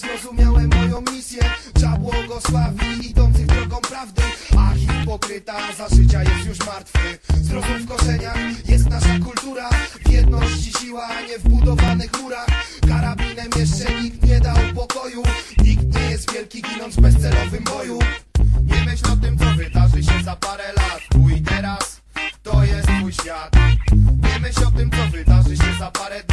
zrozumiałem moją misję. Trzeba błogosławi idących drogą prawdy. A hipokryta za życia jest już martwy. Zrozum w korzeniach jest nasza kultura. W jedności siła, nie w budowanych murach. Karabinem jeszcze nikt nie dał pokoju. Nikt nie jest wielki ginąc w bezcelowym boju. Nie myśl o tym co wydarzy się za parę lat. I teraz to jest twój świat. Nie myśl o tym, co wydarzy się za parę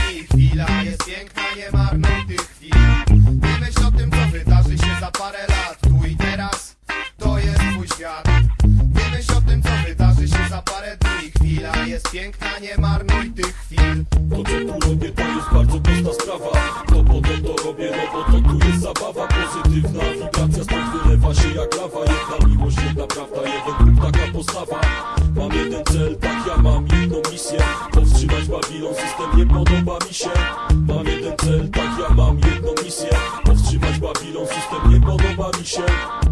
piękna, nie marnuj tych chwil. To co tu robię to jest bardzo prosta sprawa. To po to to robię, no bo to tu jest zabawa. Pozytywna wibracja stąd wylewa się jak lawa. Jedna miłość, jedna prawda, jeden Bóg, taka postawa. Mam jeden cel, tak ja mam jedną misję. Powstrzymać Babilon, system nie podoba mi się. Mam jeden cel, tak ja mam jedną misję. Powstrzymać Babilon, system nie podoba mi się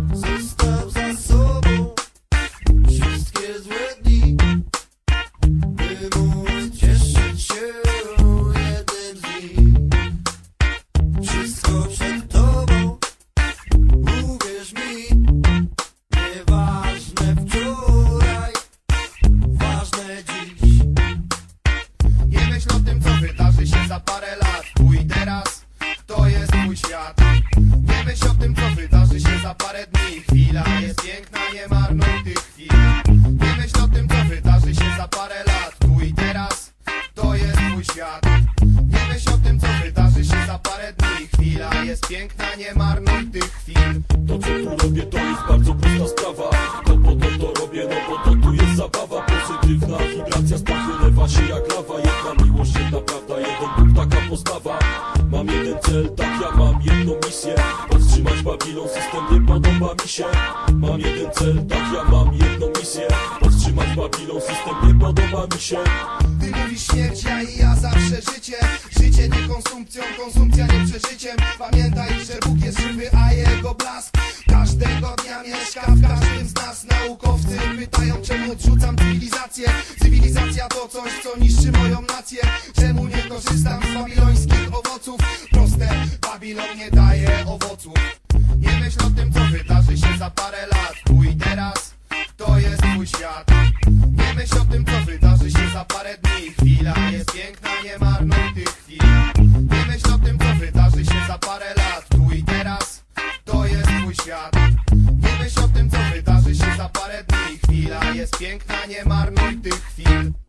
za parę lat. I teraz, to jest twój świat. Nie myśl o tym co wydarzy się za parę dni. Chwila jest piękna, nie marnuj tych chwil. Nie myśl o tym co wydarzy się za parę lat. I teraz, to jest twój świat. Nie myśl o tym co wydarzy się za parę dni. Chwila jest piękna, nie marnuj tych chwil. To co tu robię to jest bardzo prosta sprawa. To po to to robię, no bo to tu jest zabawa. Pozytywna wibracja stąd wylewa się jak lawa postawa. Mam jeden cel, tak ja mam jedną misję. Powstrzymać Babilon, system nie podoba mi się. Mam jeden cel, tak ja mam jedną misję. Powstrzymać Babilon, system nie podoba mi się. Ty mówisz śmierć, ja i ja zawsze życie. Życie nie konsumpcją, konsumpcja nie przeżyciem. Pamiętaj, że Bóg jest żywy, a jego blask Każdego dnia mieszka w każdym z nas. Naukowcy pytają, czemu odrzucam cywilizację. Cywilizacja to coś, co niszczy moją nację. Czemu korzystam z babilońskich owoców. Proste, Babilon nie daje owoców Nie myśl o tym, co wydarzy się za parę lat. Tu i teraz, to jest mój świat. Nie myśl o tym, co wydarzy się za parę dni. Chwila jest piękna, nie marnuj tych chwil. Nie myśl o tym, co wydarzy się za parę lat. Tu i teraz, to jest mój świat. Nie myśl o tym, co wydarzy się za parę dni. Chwila jest piękna, nie marnuj tych chwil.